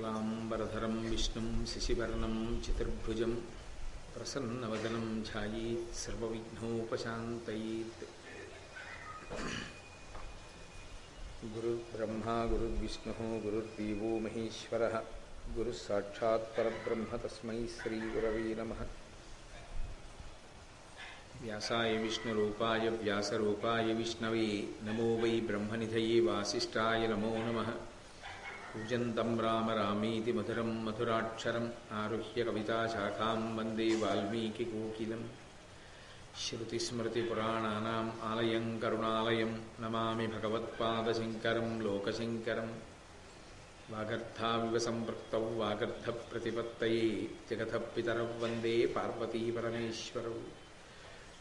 शुक्लाम्बरधरं विष्णुं, शशिवर्णं, चतुर्भुजं, प्रसन्नवदनं ध्यायेत्, सर्वविघ्नोपशान्तयेत्। गुरुर्ब्रह्मा, गुरुर्विष्णुः, गुरुर्देवो महेश्वरः गुरुः साक्षात् परब्रह्म तस्मै श्रीगुरवे नमः। व्यासाय विष्णुरूपाय, व्यासरूपाय विष्णवे, नमो वै ब्रह्मनिधये वासिष्ठाय नमो नमः। कूजन्तं राम रामीति मधुरं मधुराक्षरम् आरुह्य कविताशाखां वंदे वाल्मीकिकोकिलम् श्रुतिस्मृतिपुराणानाम् आलयं करुणालयं नमामि भगवत्पादशङ्करं लोकशङ्करम् वागर्थाविव सम्पृक्तौ वागर्थप्रतिपत्तये जगतः वंदे पार्वतीपरमेश्वरौ।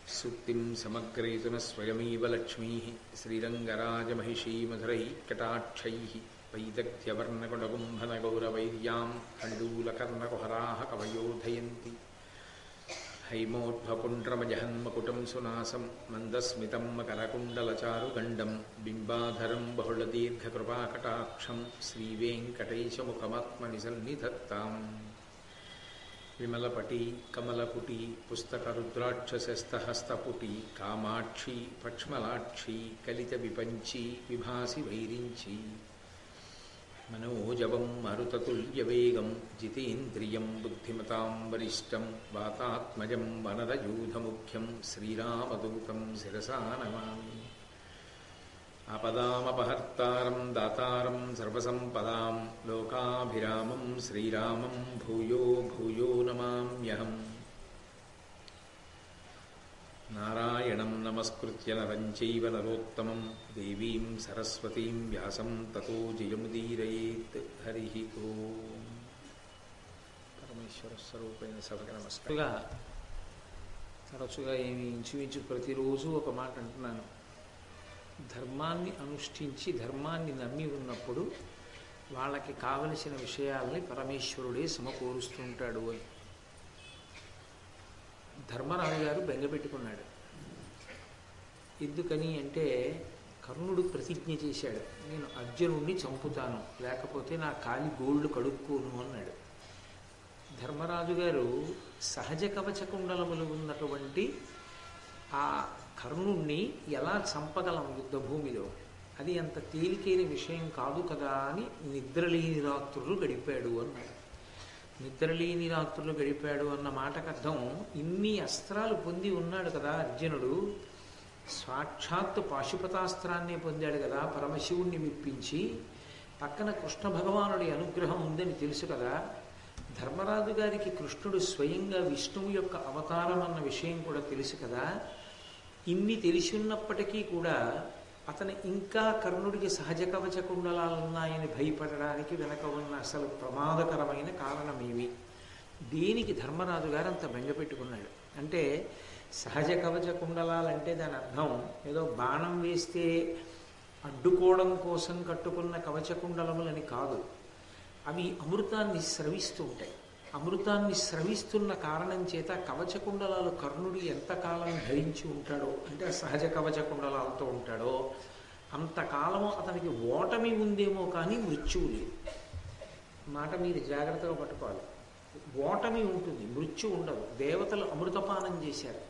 सूक्तिं समग्रयितुनः स्वयमेव लक्ष्मीः श्रीरङ्गराजमहिषीमधुरैः कटाक्षैः। వైదగ్ధ్యవర్ణకులగుంభనగౌరవైర్యాం కండూలకర్ణకుహరాः కవయోధయంతి హైమోర్ధ్వపుండ్రమజహన్మకుటం సునాసం మందస్మితం మకరకుండలచారుగండం బింబాధరం బహుళదీర్ఘకృపాకటాక్షం శ్రీవేంకటైశముఖమాత్మని సన్నిధత్తాం విమలపటి కమలపుటి పుస్తకరుద్రాక్షస్తహస్తపుటి కామాక్షి పక్ష్మలాక్షి కలిత విపంచీ విభాసి వైరించీ मनोजवं मरुततुल्यवेगं जितेन्द्रियं बुद्धिमतां वरिष्ठं वातात्मजं वनरयूधमुख्यं श्रीरामदूतं शिरसा नमामि आपदामपहर्तारं दातारं सर्वसम्पदां लोकाभिरामं श्रीरामं भूयो भूयो नमाम्यहम् నారాయణం నమస్కృత్య నరం చైవ నరోత్తమం దేవీం సరస్వతీం వ్యాసం తతో జయముదీరేత్ హరి పరమేశ్వర స్వరూపైన సభకి నమస్కారంగా తరచుగా ఏమి ఇంచుమించు ప్రతిరోజు ఒక మాట అంటున్నాను. ధర్మాన్ని అనుష్ఠించి ధర్మాన్ని నమ్మి ఉన్నప్పుడు వాళ్ళకి కావలసిన విషయాల్ని పరమేశ్వరుడే సమకూరుస్తుంటాడు అని. ధర్మరాజు గారు బెంగపెట్టుకున్నాడు ఎందుకని అంటే కర్ణుడు ప్రతిజ్ఞ చేశాడు. నేను అర్జునుడిని చంపుతాను లేకపోతే నా కాలి గోళ్ళు కడుక్కోను అన్నాడు. ధర్మరాజు గారు సహజ కవచ కుండలములు ఉన్నటువంటి ఆ కర్ణుణ్ణి ఎలా చంపగలం యుద్ధభూమిలో అది అంత తేలికైన విషయం కాదు కదా అని నిద్రలేని రాత్రులు గడిపాడు అన్నాడు. నిద్రలేని రాత్రులు గడిపాడు అన్న మాటకు అర్థం ఇన్ని అస్త్రాలు పొంది ఉన్నాడు కదా అర్జునుడు. సాక్షాత్తు పాశుపతాస్త్రాన్నే పొందాడు కదా పరమశివుణ్ణి విప్పించి పక్కన కృష్ణ భగవానుడి అనుగ్రహం ఉందని తెలుసు కదా. ధర్మరాజు గారికి కృష్ణుడు స్వయంగా విష్ణువు యొక్క అవతారం అన్న విషయం కూడా తెలుసు కదా. ఇన్ని తెలిసి ఉన్నప్పటికీ కూడా అతను ఇంకా కర్ణుడికి సహజ కవచ కుండలాలు ఉన్నాయని భయపడడానికి వెనక ఉన్న అసలు ప్రమాదకరమైన కారణమేమి? దేనికి ధర్మరాజు గారు అంత బెంగపెట్టుకున్నాడు అంటే సహజ కవచ కుండలాలంటే దాని అర్థం ఏదో బాణం వేస్తే అడ్డుకోవడం కోసం కట్టుకున్న కవచ కుండలములని కాదు. అవి అమృతాన్ని స్రవిస్తూ ఉంటాయి. అమృతాన్ని స్రవిస్తున్న కారణం చేత కవచకుండలాలు కర్ణుడు ఎంతకాలం ధరించి ఉంటాడో అంటే సహజ కవచ కుండలాలతో ఉంటాడో అంతకాలము అతనికి ఓటమి ఉందేమో కానీ మృత్యువు లేదు. మాట మీరు జాగ్రత్తగా పట్టుకోవాలి. ఓటమి ఉంటుంది మృత్యు ఉండదు. దేవతలు అమృతపానం చేశారు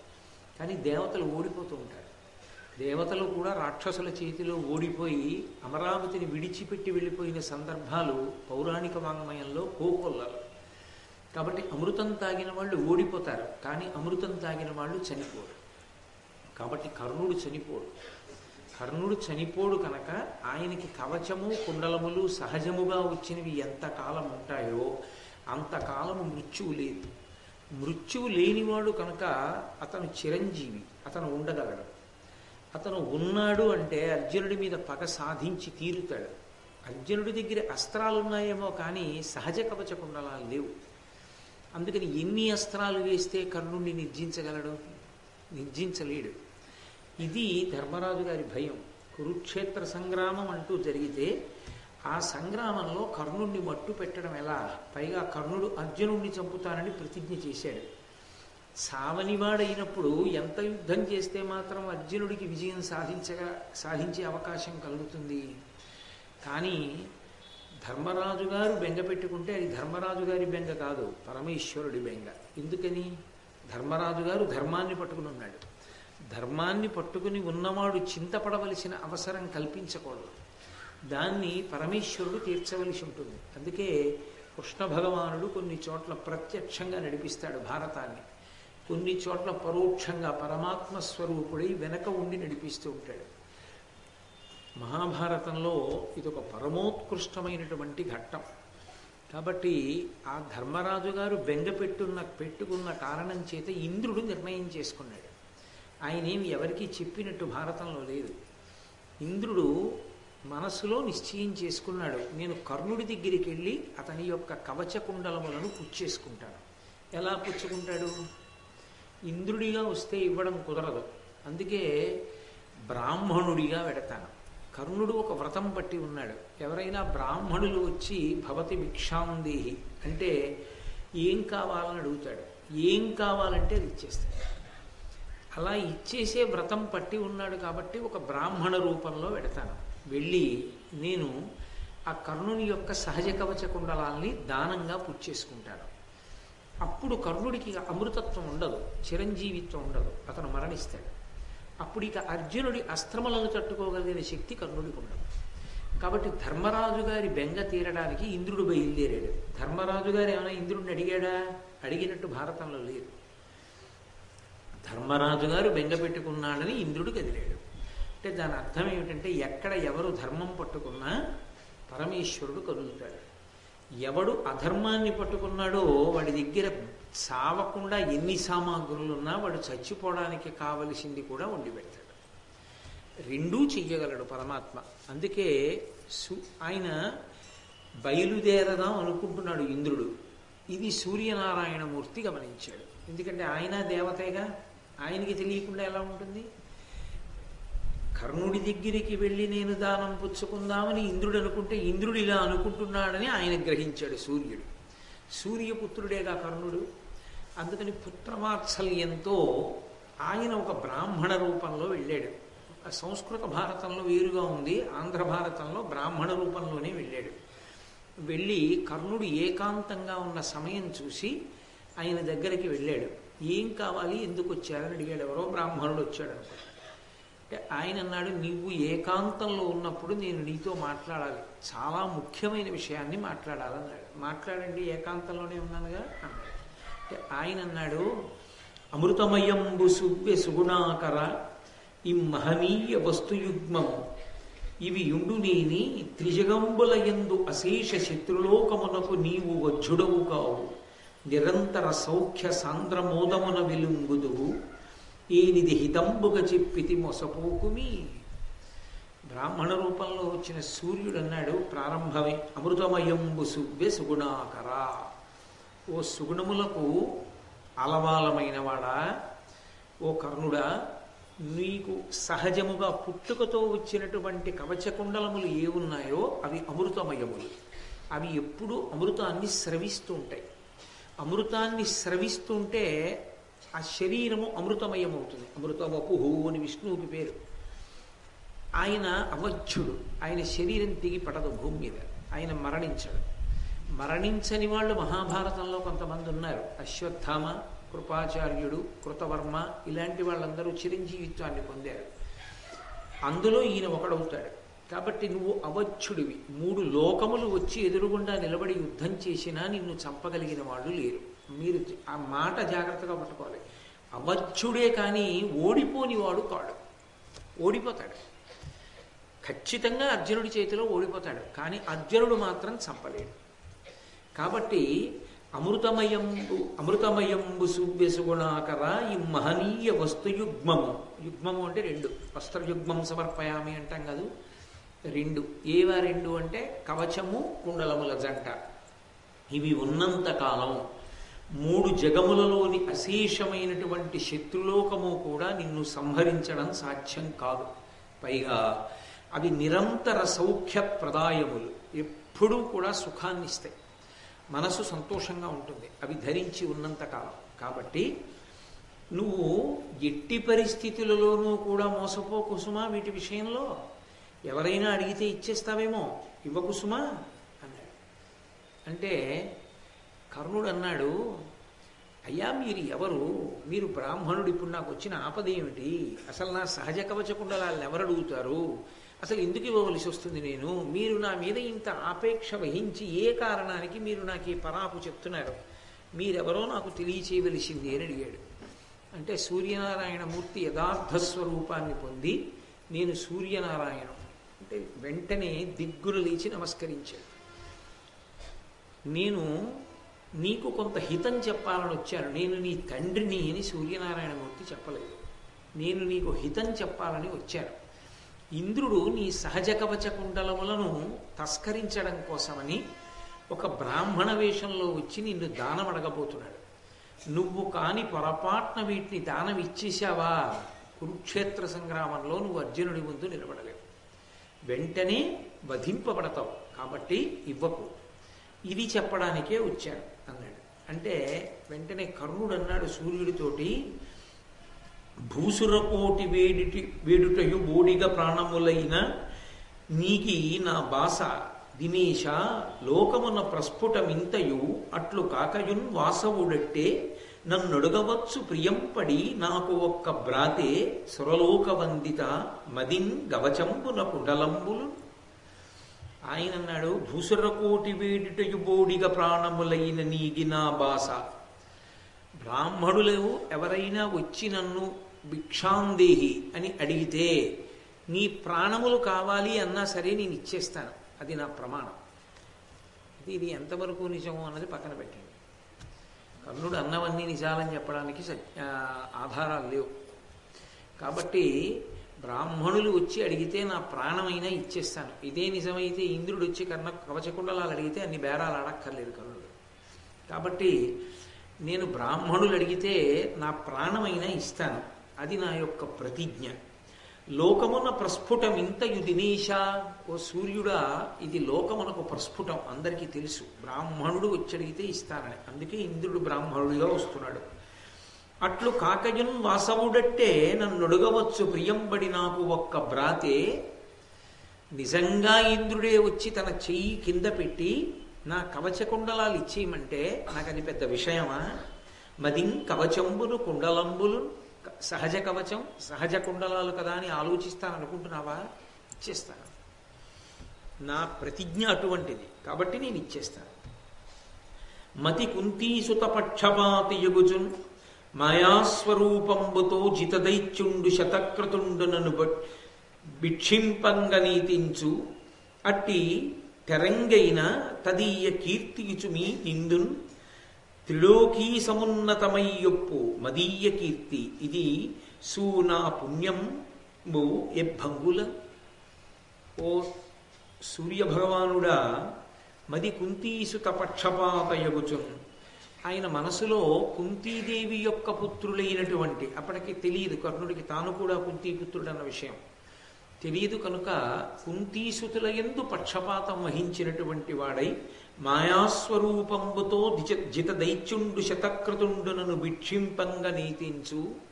కానీ దేవతలు ఓడిపోతూ ఉంటారు. దేవతలు కూడా రాక్షసుల చేతిలో ఓడిపోయి అమరావతిని విడిచిపెట్టి వెళ్ళిపోయిన సందర్భాలు పౌరాణిక వాంగ్మయంలో కోకొల్లలు. కాబట్టి అమృతం తాగిన వాళ్ళు ఓడిపోతారు కానీ అమృతం తాగిన వాళ్ళు చనిపోరు. కాబట్టి కర్ణుడు చనిపోడు. కర్ణుడు చనిపోడు కనుక ఆయనకి కవచము కుండలములు సహజముగా వచ్చినవి ఎంతకాలం ఉంటాయో అంతకాలము మృత్యువు లేదు. మృత్యువు లేనివాడు కనుక అతను చిరంజీవి అతను ఉండగలడు. అతను ఉన్నాడు అంటే అర్జునుడి మీద పగ సాధించి తీరుతాడు. అర్జునుడి దగ్గర అస్త్రాలు ఉన్నాయేమో కానీ సహజ కవచ కుండలాలు లేవు. అందుకని ఎన్ని అస్త్రాలు వేస్తే కర్ణుణ్ణి నిర్జించగలడు? నిర్జించలేడు. ఇది ధర్మరాజు గారి భయం. కురుక్షేత్ర సంగ్రామం అంటూ జరిగితే ఆ సంగ్రామంలో కర్ణుణ్ణి మట్టు పెట్టడం ఎలా? పైగా కర్ణుడు అర్జునుణ్ణి చంపుతానని ప్రతిజ్ఞ చేశాడు. సావనివాడైనప్పుడు ఎంత యుద్ధం చేస్తే మాత్రం అర్జునుడికి విజయం సాధించగా సాధించే అవకాశం కలుగుతుంది? కానీ ధర్మరాజు గారు బెంగ పెట్టుకుంటే అది ధర్మరాజు గారి బెంగ కాదు పరమేశ్వరుడి బెంగ. ఎందుకని? ధర్మరాజు గారు ధర్మాన్ని పట్టుకుని ఉన్నాడు. ధర్మాన్ని పట్టుకుని ఉన్నవాడు చింతపడవలసిన అవసరం కల్పించకూడదు. దాన్ని పరమేశ్వరుడు తీర్చవలసి ఉంటుంది. అందుకే కృష్ణ భగవానుడు కొన్ని చోట్ల ప్రత్యక్షంగా నడిపిస్తాడు భారతాన్ని. కొన్ని చోట్ల పరోక్షంగా పరమాత్మ స్వరూపుడై వెనక ఉండి నడిపిస్తూ ఉంటాడు. మహాభారతంలో ఇది ఒక పరమోత్కృష్టమైనటువంటి ఘట్టం. కాబట్టి ఆ ధర్మరాజు గారు బెంగ పెట్టున్న పెట్టుకున్న కారణం చేత ఇంద్రుడు నిర్ణయం చేసుకున్నాడు. ఆయన ఏమి ఎవరికీ చెప్పినట్టు భారతంలో లేదు. ఇంద్రుడు మనసులో నిశ్చయం చేసుకున్నాడు. నేను కర్ణుడి దగ్గరికి వెళ్ళి అతని యొక్క కవచ కుండలములను పుచ్చేసుకుంటాను ఎలా పుచ్చుకుంటాడు? ఇంద్రుడిగా వస్తే ఇవ్వడం కుదరదు. అందుకే బ్రాహ్మణుడిగా పెడతాను కర్ణుడు ఒక వ్రతం పట్టి ఉన్నాడు. ఎవరైనా బ్రాహ్మణులు వచ్చి భవతి భిక్షాందేహి అంటే ఏం కావాలని అడుగుతాడు. ఏం కావాలంటే అది ఇచ్చేస్తాడు. అలా ఇచ్చేసే వ్రతం పట్టి ఉన్నాడు కాబట్టి ఒక బ్రాహ్మణ రూపంలో పెడతాను. వెళ్ళి నేను ఆ కర్ణుని యొక్క సహజ కవచ కుండలాల్ని దానంగా పుచ్చేసుకుంటాను అప్పుడు కర్ణుడికి అమృతత్వం ఉండదు చిరంజీవిత్వం ఉండదు. అతను మరణిస్తాడు. అప్పుడు ఇక అర్జునుడి అస్త్రములను తట్టుకోగలిగిన శక్తి కర్ణుడికి ఉండదు. కాబట్టి ధర్మరాజు గారి బెంగ తీరడానికి ఇంద్రుడు బయలుదేరాడు. ధర్మరాజు గారు ఏమైనా ఇంద్రుడిని అడిగాడా? అడిగినట్టు భారతంలో లేదు. ధర్మరాజు గారు బెంగ పెట్టుకున్నాడని ఇంద్రుడు కదిలాడు. అంటే దాని అర్థం ఏమిటంటే ఎక్కడ ఎవరు ధర్మం పట్టుకున్నా పరమేశ్వరుడు కదులుతాడు. ఎవడు అధర్మాన్ని పట్టుకున్నాడో వాడి దగ్గర చావకుండా ఎన్ని సామాగ్రులు ఉన్నా వాడు చచ్చిపోవడానికి కావలసింది కూడా వండి పెడతాడు. రెండూ చెయ్యగలడు పరమాత్మ. అందుకే సు ఆయన బయలుదేరదాం అనుకుంటున్నాడు ఇంద్రుడు. ఇది సూర్యనారాయణమూర్తి గమనించాడు. ఎందుకంటే ఆయన దేవతేగా? ఆయనకి తెలియకుండా ఎలా ఉంటుంది? కర్ణుడి దగ్గరికి వెళ్ళి నేను దానం పుచ్చుకుందామని ఇంద్రుడు అనుకుంటే ఇంద్రుడు ఇలా అనుకుంటున్నాడని ఆయన గ్రహించాడు సూర్యుడు. సూర్యపుత్రుడేగా కర్ణుడు? అందుకని పుత్రవాత్సల్యంతో ఆయన ఒక బ్రాహ్మణ రూపంలో వెళ్ళాడు. సంస్కృత భారతంలో వేరుగా ఉంది ఆంధ్ర భారతంలో బ్రాహ్మణ రూపంలోనే వెళ్ళాడు. వెళ్ళి కర్ణుడు ఏకాంతంగా ఉన్న సమయం చూసి ఆయన దగ్గరికి వెళ్ళాడు. ఏం కావాలి ఎందుకు వచ్చారని అడిగాడు. ఎవరో బ్రాహ్మణుడు వచ్చాడు అనుకో అంటే ఆయన అన్నాడు నీవు ఏకాంతంలో ఉన్నప్పుడు నేను నీతో మాట్లాడాలి. చాలా ముఖ్యమైన విషయాన్ని మాట్లాడాలన్నాడు. మాట్లాడండి ఏకాంతంలోనే ఉన్నానుగా అన్నాడు. ఆయన అన్నాడు అమృతమయంబు సువ్య సుగుణాకర ఈ మహనీయ వస్తుయుగ్మము ఇవి యుండునేని త్రిజగంబుల యందు అశేష శత్రులోకమునకు నీవు వజ్జుడవు కావు. నిరంతర సౌఖ్య సాంద్రమోదమున వెలుంగుదువు. ఏనిది హితంబుగ చెప్పితి మొసపోకుమి. బ్రాహ్మణ రూపంలో వచ్చిన సూర్యుడు అన్నాడు ప్రారంభమే అమృతమయంబు సువ్య సుగుణాకర. ఓ సుగుణములకు అలవాలమైన వాడా ఓ కర్ణుడా నీకు సహజముగా పుట్టుకతో వచ్చినటువంటి కవచకుండలములు ఏ ఉన్నాయో అవి అమృతమయములు. అవి ఎప్పుడూ అమృతాన్ని స్రవిస్తూ ఉంటాయి అమృతాన్ని స్రవిస్తుంటే ఆ శరీరము అమృతమయం అవుతుంది హో అని విష్ణువుకి పేరు. ఆయన అవధ్యుడు ఆయన శరీరం తిగి పడదు భూమి మీద. ఆయన మరణించడు. మరణించని వాళ్ళు మహాభారతంలో కొంతమంది ఉన్నారు. అశ్వత్థామ కృపాచార్యుడు కృతవర్మ ఇలాంటి వాళ్ళందరూ చిరంజీవిత్వాన్ని పొందారు. అందులో ఈయన ఒకడవుతాడు. కాబట్టి నువ్వు అవచ్చుడివి మూడు లోకములు వచ్చి ఎదురుగుండా నిలబడి యుద్ధం చేసినా నిన్ను చంపగలిగిన వాళ్ళు లేరు. మీరు ఆ మాట జాగ్రత్తగా పట్టుకోవాలి. అవచ్చుడే కానీ ఓడిపోని వాడు కాడు. ఓడిపోతాడు. ఖచ్చితంగా అర్జునుడి చేతిలో ఓడిపోతాడు. కానీ అర్జునుడు మాత్రం చంపలేడు. కాబట్టి అమృతమయంబు అమృతమయంబు సువ్యసుగుణాకర ఈ మహనీయ వస్తుయుగ్మము యుగ్మము. అంటే రెండు. వస్త్రయుగ్మం సమర్పయామి అంటాం కాదు? రెండు. ఏవా రెండు అంటే? కవచము కుండలముల జంట. ఇవి ఉన్నంత కాలం మూడు జగములలోని అశేషమైనటువంటి శత్రులోకము కూడా నిన్ను సంహరించడం సాధ్యం కాదు. పైగా అవి నిరంతర సౌఖ్య ప్రదాయములు ఎప్పుడూ కూడా సుఖాన్ని ఇస్తాయి మనసు సంతోషంగా ఉంటుంది. అవి ధరించి ఉన్నంత కాలం. కాబట్టి నువ్వు ఎట్టి పరిస్థితులలోనూ కూడా మోసపో కుసుమా వీటి విషయంలో? ఎవరైనా అడిగితే ఇచ్చేస్తావేమో? ఇవ్వ కుసుమా? అన్నాడు. అంటే కర్ణుడు అన్నాడు అయ్యా మీరు ఎవరు? మీరు బ్రాహ్మణుడు. ఇప్పుడు నాకు వచ్చిన ఆపద ఏమిటి? అసలు నా సహజ కవచకుండా వాళ్ళని ఎవరు అడుగుతారు అసలు ఎందుకు ఇవ్వవలసి వస్తుంది నేను? మీరు నా మీద ఇంత ఆపేక్ష వహించి ఏ కారణానికి మీరు నాకు ఈ పరాపు చెప్తున్నారు? మీరెవరో నాకు తెలియచేయవలసింది అని అడిగాడు. అంటే సూర్యనారాయణ మూర్తి యథార్థ స్వరూపాన్ని పొంది నేను సూర్యనారాయణ. అంటే వెంటనే దిగ్గులు లేచి నమస్కరించాడు. నేను నీకు కొంత హితం చెప్పాలని వచ్చాను. నేను నీ తండ్రిని అని సూర్యనారాయణమూర్తి చెప్పలేదు. నేను నీకు హితం చెప్పాలని వచ్చాను. ఇంద్రుడు నీ సహజ కవచ కుండలములను తస్కరించడం కోసమని ఒక బ్రాహ్మణ వేషంలో వచ్చి నిన్ను దానం అడగబోతున్నాడు నువ్వు కాని పొరపాటున వీటిని దానం ఇచ్చేశావా కురుక్షేత్ర సంగ్రామంలో నువ్వు అర్జునుడి ముందు నిలబడలేవు. వెంటనే వధింపబడతావు. కాబట్టి ఇవ్వకు. ఇది చెప్పడానికే వచ్చాను అన్నాడు. అంటే వెంటనే కర్ణుడు అన్నాడు సూర్యుడితోటి భూసురకోటి వేడిటి వేడుటయు బోడిగ ప్రాణములైన నీకి నా బాస దినేశ లోకమున ప్రస్ఫుటమింతయు అట్లు కాకయున్ వాసవుడట్టే నన్నొడగవచ్చు ప్రియంపడి నాకు ఒక్క బ్రాతే సురలోకవందిత మదిన్ గవచంబున కుండలంబులు. ఆయన అన్నాడు భూసురకోటి వేడిటయు బోడిగ ప్రాణములైన నీగి నా బాస. బ్రాహ్మణులు ఎవరైనా వచ్చి నన్ను భిక్షాందేహి అని అడిగితే నీ ప్రాణములు కావాలి అన్నా సరే నేను ఇచ్చేస్తాను. అది నా ప్రమాణం. ఇది ఇది ఎంతవరకు నిజమో అన్నది పక్కన పెట్టండి. కర్ణుడు అన్నవన్నీ నిజాలని చెప్పడానికి ఆధారాలు లేవు. కాబట్టి బ్రాహ్మణులు వచ్చి అడిగితే నా ప్రాణమైనా ఇచ్చేస్తాను. ఇదే నిజమైతే ఇంద్రుడు వచ్చి కర్ణ కవచకుండలాలు అడిగితే అన్ని బేరాలు అడక్కర్లేదు కర్ణుడు. కాబట్టి నేను బ్రాహ్మణులు అడిగితే నా ప్రాణమైనా ఇస్తాను. అది నా యొక్క ప్రతిజ్ఞ. లోకమున ప్రస్ఫుటం ఇంతయు దినేశ ఓ సూర్యుడా ఇది లోకమునకు ప్రస్ఫుటం అందరికీ తెలుసు. బ్రాహ్మణుడు వచ్చడిగితే ఇస్తానని. అందుకే ఇంద్రుడు బ్రాహ్మణుడిగా వస్తున్నాడు. అట్లు కాకయున్ వాసవుడట్టే నన్నొడగవచ్చు ప్రియంబడి నాకు ఒక్క బ్రాతే. నిజంగా ఇంద్రుడే వచ్చి తన చెయ్యి కింద పెట్టి నా కవచ కుండలాలు ఇచ్చేయమంటే నాకు అది పెద్ద విషయమా? మదిం కవచంబులు కుండలంబులు సహజ కవచం సహజ కుండలాలు కదా అని ఆలోచిస్తాను అనుకుంటున్నావా ఇచ్చేస్తాను. నా ప్రతిజ్ఞ అటువంటిది. కాబట్టి నేను ఇచ్చేస్తాను. మతి కుంతీసుత పక్షపాతి యుగుజున్ మాయాస్వరూపంబుతో జితదైత్యుండు శతక్రతుండునను భిక్షింపంగనీతించు. అట్టి తెరంగైన తదీయ కీర్తియుచుమి నిందున్. త్రిలోకీ సమున్నతమయ్యొప్పు మదీయ కీర్తి. ఇది సూనా పుణ్యం ఎభంగుల ఓ సూర్యభగవానుడా మది కుంతీసుత తపక్షపాతయగుచున్ ఆయన మనసులో కుంతీదేవి యొక్క పుత్రులైనటువంటి అప్పటికి తెలియదు కర్ణుడికి తాను కూడా కుంతీపుత్రుడు అన్న విషయం. తెలియదు కనుక కుంతీసుతుల ఎందు పక్షపాతం వహించినటువంటి వాడై మాయాస్వరూపంబుతో జిత దైత్యుండు శతక్రతుండునను భిక్షింపంగ నీతించు.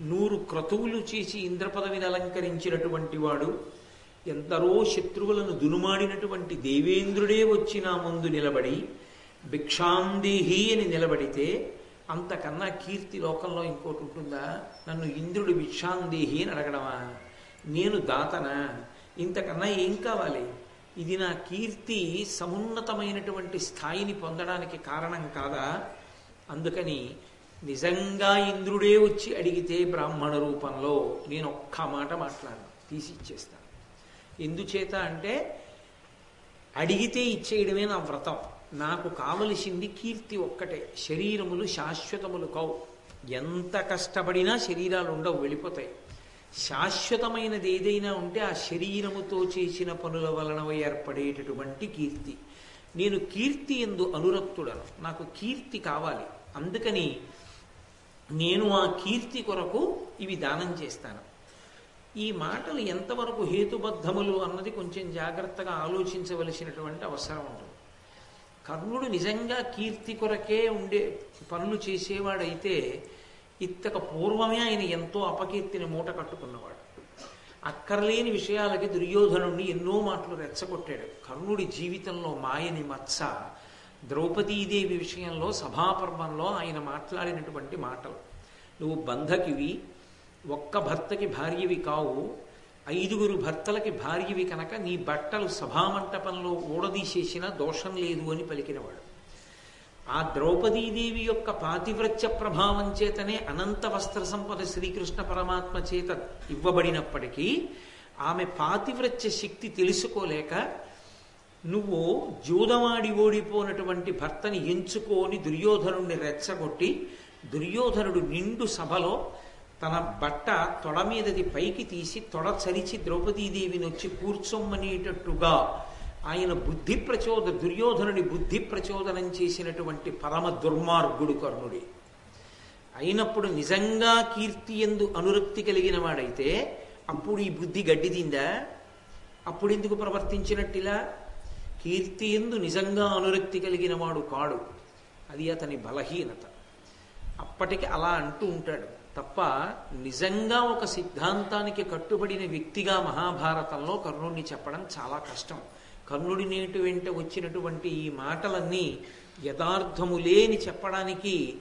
నూరు క్రతువులు చేసి ఇంద్రపదవిని అలంకరించినటువంటి వాడు ఎందరో శత్రువులను దునుమాడినటువంటి దేవేంద్రుడే వచ్చి నా ముందు నిలబడి భిక్షాందేహి అని నిలబడితే అంతకన్నా కీర్తి లోకంలో ఇంకోటి ఉంటుందా నన్ను ఇంద్రుడు భిక్షాందేహి అని అడగడమా? నేను దాతనా? ఇంతకన్నా ఏం కావాలి? ఇది నా కీర్తి సమున్నతమైనటువంటి స్థాయిని పొందడానికి కారణం కాదా? అందుకని నిజంగా ఇంద్రుడే వచ్చి అడిగితే బ్రాహ్మణ రూపంలో నేను ఒక్క మాట మాట్లాడను తీసి ఇచ్చేస్తాను. ఎందుచేత అంటే అడిగితే ఇచ్చేయడమే నా వ్రతం. నాకు కావలసింది కీర్తి ఒక్కటే శరీరములు శాశ్వతములు కావు ఎంత కష్టపడినా శరీరాలు ఉండవు వెళ్ళిపోతాయి. శాశ్వతమైనది ఏదైనా ఉంటే ఆ శరీరముతో చేసిన పనుల వలన ఏర్పడేటటువంటి కీర్తి. నేను కీర్తి ఎందు అనురక్తుడను. నాకు కీర్తి కావాలి. అందుకని నేను ఆ కీర్తి కొరకు ఇవి దానం చేస్తాను. ఈ మాటలు ఎంతవరకు హేతుబద్ధములు అన్నది కొంచెం జాగ్రత్తగా ఆలోచించవలసినటువంటి అవసరం ఉంటుంది. కర్ణుడు నిజంగా కీర్తి కొరకే ఉండే పనులు చేసేవాడైతే ఇత్తక పూర్వమే ఆయన ఎంతో అపకీర్తిని మూట కట్టుకున్నవాడు. అక్కర్లేని విషయాలకి దుర్యోధనుణ్ణి ఎన్నో మాటలు రెచ్చగొట్టాడు. కర్ణుడి జీవితంలో మాయని మత్స ద్రౌపదీదేవి విషయంలో సభాపర్వంలో ఆయన మాట్లాడినటువంటి మాటలు. నువ్వు బంధకివి ఒక్క భర్తకి భార్యవి కావు ఐదుగురు భర్తలకి భార్యవి కనుక నీ బట్టలు సభామంటపంలో ఊడదీసేసినా దోషం లేదు అని పలికినవాడు. ఆ ద్రౌపదీదేవి యొక్క పాతివ్రత్య ప్రభావం చేతనే అనంత వస్త్ర సంపద శ్రీకృష్ణ పరమాత్మ చేత ఇవ్వబడినప్పటికీ ఆమె పాతివ్రత్య శక్తి తెలుసుకోలేక నువ్వు జూదమాడి ఓడిపోయినటువంటి భర్తని ఎంచుకొని దుర్యోధనుడిని రెచ్చగొట్టి దుర్యోధనుడు నిండు సభలో తన బట్ట తొడ మీదది పైకి తీసి తొడ చరిచి ద్రౌపదీదేవిని వచ్చి కూర్చొమ్మనేటట్టుగా ఆయన బుద్ధి ప్రచోద దుర్యోధనుని బుద్ధి ప్రచోదనం చేసినటువంటి పరమ దుర్మార్గుడు కర్ణుడి. అయినప్పుడు నిజంగా కీర్తి ఎందు అనురక్తి కలిగిన వాడైతే అప్పుడు ఈ బుద్ధి గడ్డిదిందా అప్పుడు ఎందుకు ప్రవర్తించినట్టిలా? కీర్తి ఎందు నిజంగా అనురక్తి కలిగిన వాడు కాడు. అది అతని బలహీనత. అప్పటికి అలా అంటూ ఉంటాడు. తప్ప నిజంగా ఒక సిద్ధాంతానికి కట్టుబడిన వ్యక్తిగా మహాభారతంలో కర్ణుడిని చెప్పడం చాలా కష్టం. కర్ణుడి నేటి వెంట వచ్చినటువంటి ఈ మాటలన్నీ యథార్థము లేని చెప్పడానికి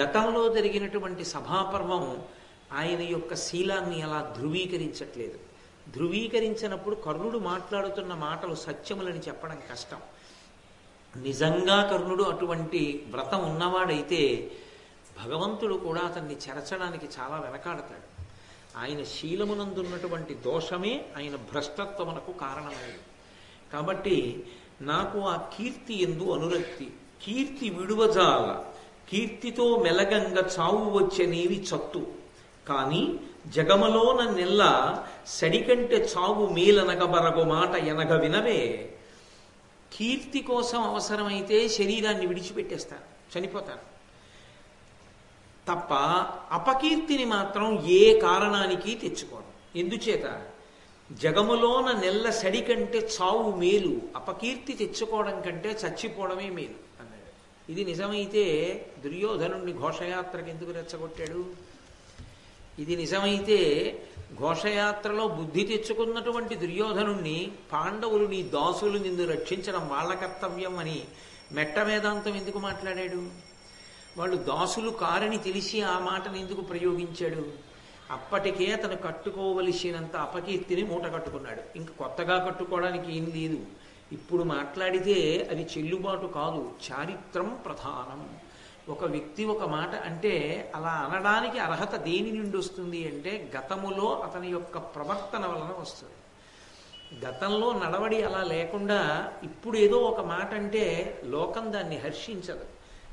గతంలో జరిగినటువంటి సభాపర్వం ఆయన యొక్క శీలాన్ని అలా ధృవీకరించట్లేదు. ధృవీకరించినప్పుడు కర్ణుడు మాట్లాడుతున్న మాటలు సత్యములని చెప్పడం కష్టం. నిజంగా కర్ణుడు అటువంటి వ్రతం ఉన్నవాడైతే భగవంతుడు కూడా అతన్ని చెరచడానికి చాలా వెనకాడతాడు. ఆయన శీలమునందున్నటువంటి దోషమే ఆయన భ్రష్టత్వమునకు కారణమైంది కాబట్టి నాకు ఆ కీర్తి ఎందు అనురక్తి. కీర్తి విడువజాల. కీర్తితో మెలగంగ చావు వచ్చనేవి చత్తు. కానీ జగమలోన నిల్ల సడికంటే చావు మేలనగ బరగు మాట ఎనగ వినవే. కీర్తి కోసం అవసరమైతే శరీరాన్ని విడిచిపెట్టేస్తాను. చనిపోతాను. తప్ప అపకీర్తిని మాత్రం ఏ కారణానికి తెచ్చుకోను. ఎందుచేత? జగములోన నెల్ల సడి కంటే చావు మేలు అపకీర్తి తెచ్చుకోవడం కంటే చచ్చిపోవడమే మేలు అన్నాడు. ఇది నిజమైతే దుర్యోధనుణ్ణి ఘోషయాత్రకి ఎందుకు రెచ్చగొట్టాడు? ఇది నిజమైతే ఘోషయాత్రలో బుద్ధి తెచ్చుకున్నటువంటి దుర్యోధనుణ్ణి పాండవులు నీ దాసులు నిన్ను రక్షించడం వాళ్ళ కర్తవ్యం అని మెట్ట వేదాంతం ఎందుకు మాట్లాడాడు? వాళ్ళు దాసులు కారని తెలిసి ఆ మాటను ఎందుకు ప్రయోగించాడు? అప్పటికే అతను కట్టుకోవలసినంత అపకీర్తిని మూట కట్టుకున్నాడు. ఇంక కొత్తగా కట్టుకోవడానికి ఏం లేదు. ఇప్పుడు మాట్లాడితే అది చెల్లుబాటు కాదు. చారిత్రం ప్రధానం. ఒక వ్యక్తి ఒక మాట అంటే అలా అనడానికి అర్హత దేని నుండి వస్తుంది అంటే గతములో అతని యొక్క ప్రవర్తన వలన వస్తుంది. గతంలో నడవడి అలా లేకుండా ఇప్పుడు ఏదో ఒక మాట అంటే లోకం దాన్ని హర్షించదు.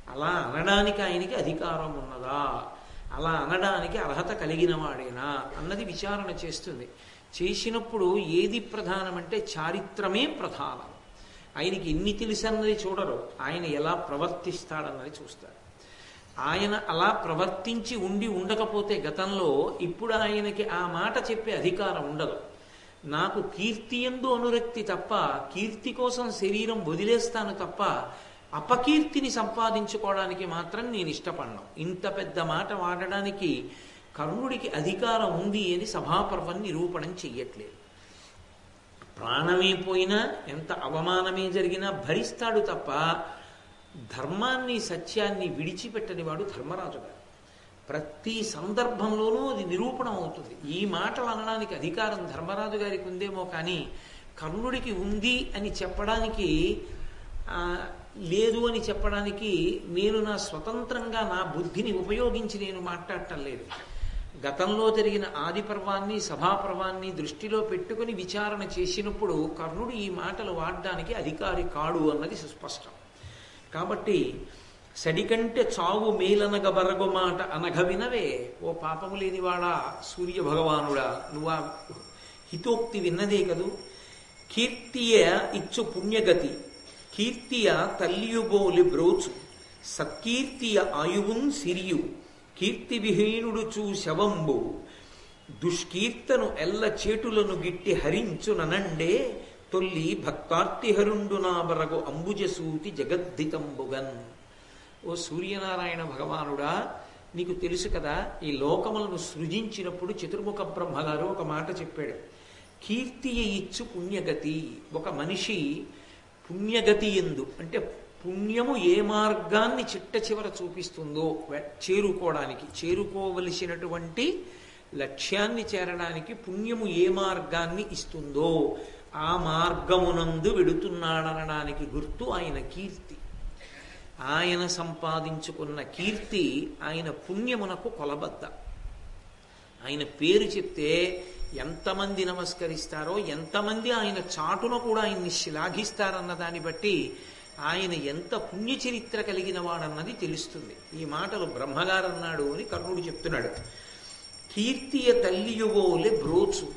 అలా అనడానికి ఆయనకి అధికారం ఉన్నదా? అలా అనడానికి అర్హత కలిగిన వాడేనా అన్నది విచారణ చేస్తుంది. చేసినప్పుడు ఏది ప్రధానమంటే చారిత్రమే ప్రధానం. ఆయనకి ఎన్ని తెలుసన్నది చూడరు. ఆయన ఎలా ప్రవర్తిస్తాడన్నది చూస్తారు. ఆయన అలా ప్రవర్తించి ఉండి ఉండకపోతే గతంలో ఇప్పుడు ఆయనకి ఆ మాట చెప్పే అధికారం ఉండదు. నాకు కీర్తి ఎందు అనురక్తి తప్ప కీర్తి కోసం శరీరం వదిలేస్తాను తప్ప అపకీర్తిని సంపాదించుకోవడానికి మాత్రం నేను ఇష్టపడను. ఇంత పెద్ద మాట వాడడానికి కర్ణుడికి అధికారం ఉంది అని సభాపర్వం నిరూపణం చెయ్యట్లేదు. ప్రాణమే పోయినా ఎంత అవమానమే జరిగినా భరిస్తాడు తప్ప ధర్మాన్ని సత్యాన్ని విడిచిపెట్టని వాడు ధర్మరాజు గారు. ప్రతి సందర్భంలోనూ అది నిరూపణం అవుతుంది. ఈ మాటలు అనడానికి అధికారం ధర్మరాజు గారికి ఉందేమో కానీ కర్ణుడికి ఉంది అని చెప్పడానికి లేదు అని చెప్పడానికి నేను నా స్వతంత్రంగా నా బుద్ధిని ఉపయోగించి నేను మాట్లాడటం లేదు. గతంలో జరిగిన ఆది పర్వాన్ని సభాపర్వాన్ని దృష్టిలో పెట్టుకుని విచారణ చేసినప్పుడు కర్ణుడు ఈ మాటలు వాడడానికి అధికారి కాడు అన్నది సుస్పష్టం. కాబట్టి సడికంటే చావు మేలనగ బరగు మాట అనగ వినవే ఓ పాపము లేనివాడా సూర్య భగవానుడా? నువ్వు హితోక్తి విన్నదే కదూ? కీర్తియ ఇచ్చు పుణ్యగతి. కీర్తియ తల్లియుబోలి బ్రోచు సత్కీర్తియ ఆయువుం సిరియు కీర్తి విహీనుడు చూ శవంబు దుష్కీర్తను ఎల్ల చేటులను గిట్టి హరించుననండే తొల్లి భక్తార్తిహరుండు నా బరగు అంబుజసూతి జగద్ధితంబుగన్. ఓ సూర్యనారాయణ భగవానుడా నీకు తెలుసు కదా ఈ లోకములను సృజించినప్పుడు చతుర్ముఖ బ్రహ్మగారు ఒక మాట చెప్పాడు. కీర్తియ ఇచ్చు పుణ్యగతి ఒక మనిషి పుణ్యగతి ఎందు. అంటే పుణ్యము ఏ మార్గాన్ని చిట్ట చివర చూపిస్తుందో వె- చేరుకోవడానికి చేరుకోవలసినటువంటి లక్ష్యాన్ని చేరడానికి పుణ్యము ఏ మార్గాన్ని ఇస్తుందో ఆ మార్గమునందు వెడుతున్నాడనడానికి గుర్తు ఆయన కీర్తి. ఆయన సంపాదించుకున్న కీర్తి ఆయన పుణ్యమునకు కొలబద్ద. ఆయన పేరు చెప్తే ఎంతమంది నమస్కరిస్తారో ఎంతమంది ఆయన చాటున కూడా ఆయన్ని శ్లాఘిస్తారన్న దాన్ని బట్టి ఆయన ఎంత పుణ్య చరిత్ర కలిగిన వాడన్నది తెలుస్తుంది. ఈ మాటలు బ్రహ్మగారు అన్నాడు అని కర్ణుడు చెప్తున్నాడు. కీర్తియ తల్లియువోలే బ్రోచు.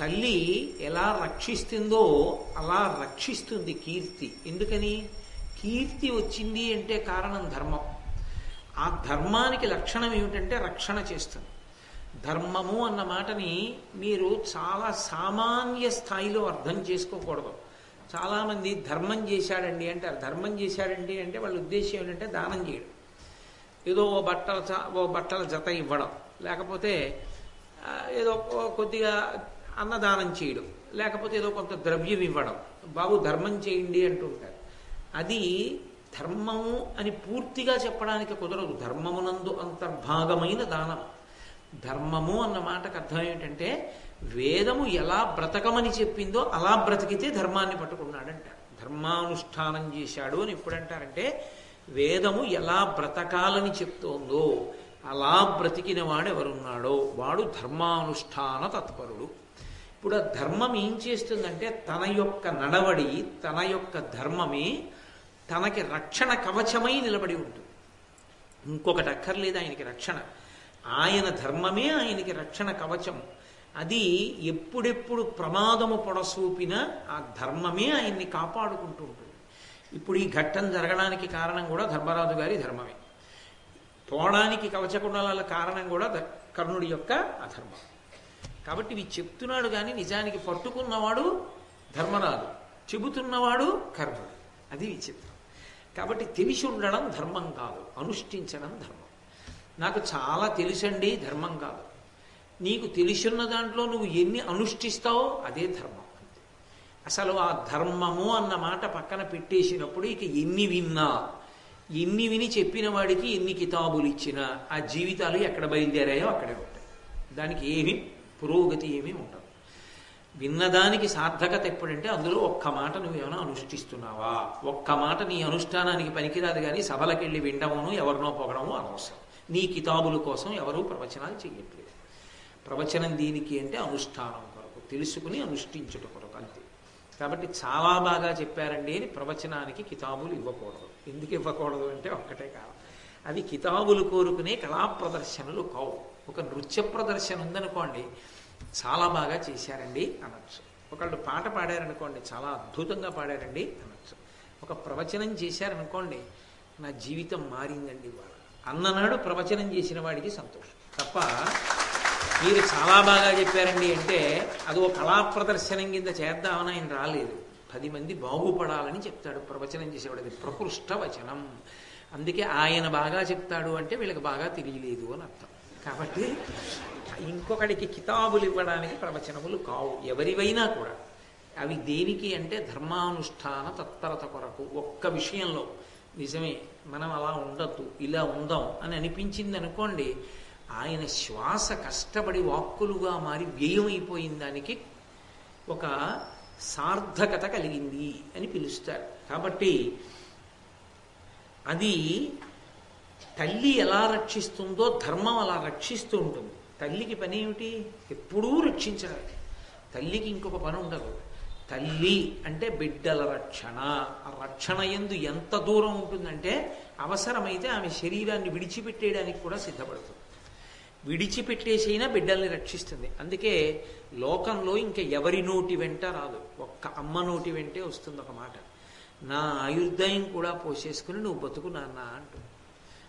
తల్లి ఎలా రక్షిస్తుందో అలా రక్షిస్తుంది కీర్తి. ఎందుకని? కీర్తి వచ్చింది అంటే కారణం ధర్మం. ఆ ధర్మానికి లక్షణం ఏమిటంటే రక్షణ చేస్తుంది. ధర్మము అన్న మాటని మీరు చాలా సామాన్య స్థాయిలో అర్థం చేసుకోకూడదు. చాలామంది ధర్మం చేశాడండి అంటారు. ధర్మం చేశాడండి అంటే వాళ్ళ ఉద్దేశం ఏంటంటే దానం చేయడం. ఏదో ఓ బట్టల చ- ఓ బట్టల జత ఇవ్వడం. లేకపోతే ఏదో కొద్దిగా అన్నదానం చేయడం. లేకపోతే ఏదో కొంత ద్రవ్యం ఇవ్వడం. బాబు ధర్మం చేయండి అంటుంటారు అది ధర్మము అని పూర్తిగా చెప్పడానికి కుదరదు. ధర్మమునందు అంతర్భాగమైన దానం. ధర్మము అన్న మాటకు అర్థం ఏంటంటే వేదము ఎలా బ్రతకమని చెప్పిందో అలా బ్రతికితే ధర్మాన్ని పట్టుకున్నాడంట. ధర్మానుష్ఠానం చేశాడు అని ఎప్పుడంటారంటే వేదము ఎలా బ్రతకాలని చెప్తోందో అలా బ్రతికిన వాడు ఎవరున్నాడో. వాడు ధర్మానుష్ఠాన తత్పరుడు. ఇప్పుడు ఆ ధర్మం ఏం చేస్తుందంటే తన యొక్క నడవడి తన యొక్క ధర్మమే తనకి రక్షణ కవచమై నిలబడి ఉంటుంది. ఇంకొకటి అక్కర్లేదు ఆయనకి రక్షణ. ఆయన ధర్మమే ఆయనకి రక్షణ కవచం. అది ఎప్పుడెప్పుడు ప్రమాదము పొడసూపినా ఆ ధర్మమే ఆయన్ని కాపాడుకుంటూ ఉంటుంది. ఇప్పుడు ఈ ఘట్టం జరగడానికి కారణం కూడా ధర్మరాజు గారి ధర్మమే. పోవడానికి కవచకుండాల కారణం కూడా కర్ణుడి యొక్క అధర్మం. కాబట్టి ఇవి చెప్తున్నాడు కానీ నిజానికి పట్టుకున్నవాడు ధర్మరాజు చెబుతున్నవాడు కర్ణుడు. అది విచిత్రం. కాబట్టి తెలిసి ఉండడం ధర్మం కాదు అనుష్ఠించడం ధర్మం. నాకు చాలా తెలుసండి ధర్మం కాదు. నీకు తెలిసున్న దాంట్లో నువ్వు ఎన్ని అనుష్ఠిస్తావో అదే ధర్మం అసలు ఆ ధర్మము అన్న మాట పక్కన పెట్టేసినప్పుడు ఇక ఎన్ని విన్నా ఎన్ని విని చెప్పిన వాడికి ఎన్ని కితాబులు ఇచ్చినా ఆ జీవితాలు ఎక్కడ బయలుదేరాయో అక్కడే ఉంటాయి. దానికి ఏమి పురోగతి ఏమీ ఉండదు. విన్నదానికి సార్థకత ఎప్పుడంటే అందులో ఒక్క మాట నువ్వేమైనా అనుష్ఠిస్తున్నావా? ఒక్క మాట నీ అనుష్ఠానానికి పనికిరాదు కానీ సభలకెళ్ళి వినడమును ఎవరినో పొగడము అనవసరం. నీ కితాబుల కోసం ఎవరూ ప్రవచనాలు చేయట్లేదు ప్రవచనం దీనికి అంటే అనుష్ఠానం కొరకు తెలుసుకుని అనుష్ఠించుట కొరకు అంతే. కాబట్టి చాలా బాగా చెప్పారండి అని ప్రవచనానికి కితాబులు ఇవ్వకూడదు. ఎందుకు ఇవ్వకూడదు అంటే ఒక్కటే కాదు అవి కితాబులు కోరుకునే కళా ప్రదర్శనలు కావు. ఒక నృత్య ప్రదర్శన ఉందనుకోండి చాలా బాగా చేశారండి అనొచ్చు. ఒకళ్ళు పాట పాడారనుకోండి చాలా అద్భుతంగా పాడారండి అనొచ్చు. ఒక ప్రవచనం చేశారనుకోండి నా జీవితం మారిందండి ఇవాళ. అన్ననాడు ప్రవచనం చేసిన వాడికి సంతోషం. తప్ప మీరు చాలా బాగా చెప్పారండి అంటే అది ఒక కళా ప్రదర్శనం కింద చేద్దామని ఆయన రాలేదు. పది మంది బాగుపడాలని చెప్తాడు. ప్రవచనం చేసేవాడు అది ప్రకృష్ట వచనం. అందుకే ఆయన బాగా చెప్తాడు అంటే వీళ్ళకి బాగా తెలియలేదు అని అర్థం. కాబట్టి ఇంకొకడికి కితాబులు ఇవ్వడానికి ప్రవచనములు కావు. ఎవరివైనా కూడా. అవి దేనికి అంటే ధర్మానుష్ఠాన తత్పరత కొరకు ఒక్క విషయంలో నిజమే మనం అలా ఉండద్దు ఇలా ఉందాం అని అనిపించింది అనుకోండి ఆయన శ్వాస కష్టపడి వాక్కులుగా మారి వ్యయమైపోయిన దానికి ఒక సార్థకత కలిగింది అని పిలుస్తారు. కాబట్టి అది తల్లి ఎలా రక్షిస్తుందో ధర్మం అలా రక్షిస్తూ ఉంటుంది. తల్లికి పని ఏమిటి? ఎప్పుడూ రక్షించడం. తల్లికి ఇంకొక పని ఉండదు. తల్లి అంటే బిడ్డల రక్షణ. ఆ రక్షణ ఎందు ఎంత దూరం ఉంటుందంటే అవసరమైతే ఆమె శరీరాన్ని విడిచిపెట్టేయడానికి కూడా సిద్ధపడుతుంది. విడిచిపెట్టేసైనా బిడ్డల్ని రక్షిస్తుంది. అందుకే లోకంలో ఇంకా ఎవరి నోటి వెంట రాదు. ఒక్క అమ్మ నోటి వెంటే వస్తుంది ఒక మాట. నా ఆయుర్దాయం కూడా పోసేసుకుని నువ్వు బతుకు నాన్న అంటుంది.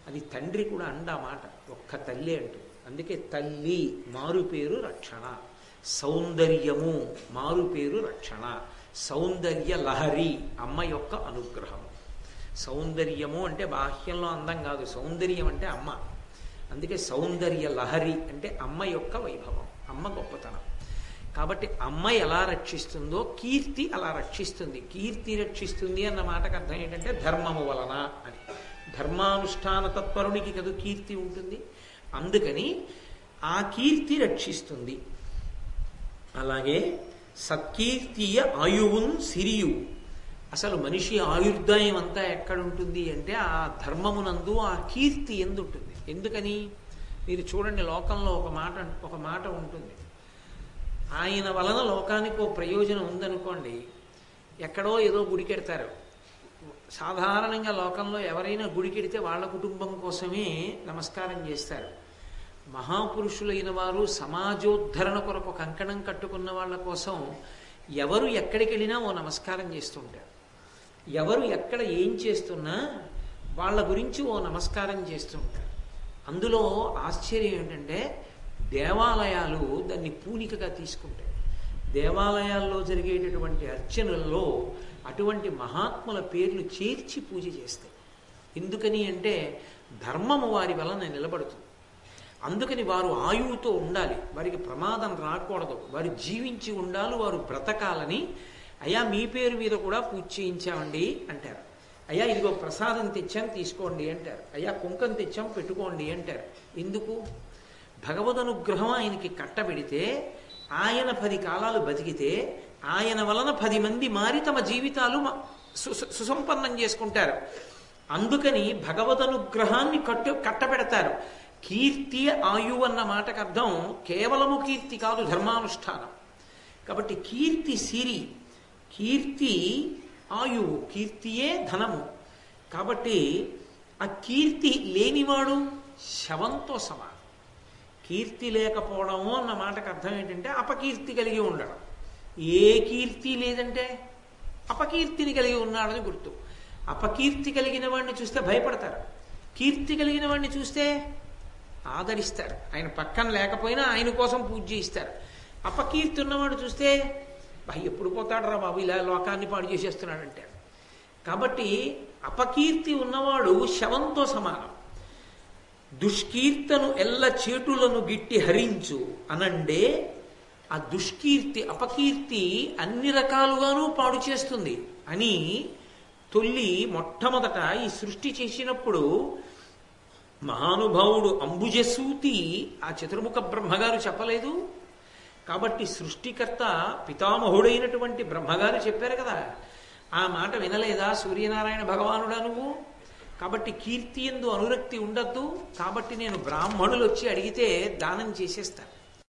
అది తండ్రి కూడా అండ మాట. ఒక్క తల్లి అంటుంది. అందుకే తల్లి మారు పేరు రక్షణ. సౌందర్యము మారు పేరు రక్షణ. సౌందర్య లహరి అమ్మ యొక్క అనుగ్రహం సౌందర్యము అంటే బాహ్యంలో అందం కాదు సౌందర్యం అంటే అమ్మ. అందుకే సౌందర్య లహరి అంటే అమ్మ యొక్క వైభవం అమ్మ గొప్పతనం. కాబట్టి అమ్మ ఎలా రక్షిస్తుందో కీర్తి అలా రక్షిస్తుంది. కీర్తి రక్షిస్తుంది అన్న మాటకు అర్థం ఏంటంటే ధర్మము వలన అని. ధర్మానుష్ఠాన తత్పరునికి కదు కీర్తి ఉంటుంది. అందుకని ఆ కీర్తి రక్షిస్తుంది. అలాగే సత్కీర్తియ ఆయువున్ సిరియు. అసలు మనిషి ఆయుర్దాయం అంతా ఎక్కడ ఉంటుంది అంటే ఆ ధర్మమునందు ఆ కీర్తి ఎందు ఉంటుంది ఎందుకని? మీరు చూడండి లోకంలో ఒక మాట ఒక మాట ఉంటుంది. ఆయన వలన లోకానికి ఓ ప్రయోజనం ఉందనుకోండి ఎక్కడో ఏదో గుడికెడతారు సాధారణంగా లోకంలో ఎవరైనా గుడికెడితే వాళ్ళ కుటుంబం కోసమే నమస్కారం చేస్తారు. మహాపురుషులైన వారు సమాజోద్ధరణ కొరకు కంకణం కట్టుకున్న వాళ్ళ కోసం ఎవరు ఎక్కడికి వెళ్ళినా ఓ నమస్కారం చేస్తుంటారు ఎవరు ఎక్కడ ఏం చేస్తున్నా వాళ్ళ గురించి ఓ నమస్కారం చేస్తుంటారు అందులో ఆశ్చర్యం ఏంటంటే దేవాలయాలు దాన్ని పూనికగా తీసుకుంటాయి. దేవాలయాల్లో జరిగేటటువంటి అర్చనల్లో అటువంటి మహాత్ముల పేర్లు చేర్చి పూజ చేస్తాయి. ఎందుకని అంటే ధర్మము వారి వలన నిలబడుతుంది. అందుకని వారు ఆయువుతో ఉండాలి. వారికి ప్రమాదం రాకూడదు. వారు జీవించి ఉండాలి వారు బ్రతకాలని. అయ్యా మీ పేరు మీద కూడా పూజ చేయించామండి అంటారు. అయ్యా ఇదిగో ప్రసాదం తెచ్చాం తీసుకోండి అంటారు. అయ్యా కుంకం తెచ్చాం పెట్టుకోండి అంటారు. ఎందుకు? భగవద్ అనుగ్రహం ఆయనకి కట్టబెడితే ఆయన పది కాలాలు బతికితే ఆయన వలన పది మంది మారి తమ జీవితాలు సు- సు- సుసంపన్నం చేసుకుంటారు. అందుకని భగవద్ అనుగ్రహాన్ని కట్టు కట్టబెడతారు. కీర్తి ఆయు అన్న మాటకు అర్థం కేవలము కీర్తి కాదు ధర్మానుష్ఠానం. కాబట్టి కీర్తి సిరి కీర్తి ఆయువు కీర్తియే ధనము. కాబట్టి ఆ కీర్తి లేనివాడు శవంతో సమానం. కీర్తి లేకపోవడము అన్న మాటకు అర్థం ఏంటంటే అపకీర్తి కలిగి ఉండడం. ఏ కీర్తి లేదంటే అపకీర్తిని కలిగి ఉన్నాడని గుర్తు. అపకీర్తి కలిగిన వాడిని చూస్తే భయపడతారు. కీర్తి కలిగిన వాడిని చూస్తే ఆదరిస్తారు. ఆయన పక్కన లేకపోయినా ఆయన కోసం పూజ చేయిస్తారు. అపకీర్తి ఉన్నవాడు చూస్తే ఎప్పుడు పోతాడరా బాబు? ఇలా లోకాన్ని పాడు చేసేస్తున్నాడంటే కాబట్టి అపకీర్తి ఉన్నవాడు శవంతో సమానం. దుష్కీర్తను ఎల్ల చేటులను గిట్టి హరించు అనండే ఆ దుష్కీర్తి అపకీర్తి అన్ని రకాలుగానూ పాడు చేస్తుంది. అని తొల్లి మొట్టమొదట ఈ సృష్టి చేసినప్పుడు మహానుభావుడు అంబుజసూతి ఆ చతుర్ముఖ బ్రహ్మగారు చెప్పలేదు. కాబట్టి సృష్టికర్త పితామహుడైనటువంటి బ్రహ్మగారు చెప్పారు కదా. ఆ మాట వినలేదా సూర్యనారాయణ భగవానుడా నువ్వు? కాబట్టి కీర్తి ఎందు అనురక్తి ఉండద్దు. కాబట్టి నేను బ్రాహ్మణులు వచ్చి అడిగితే దానం చేసేస్తాను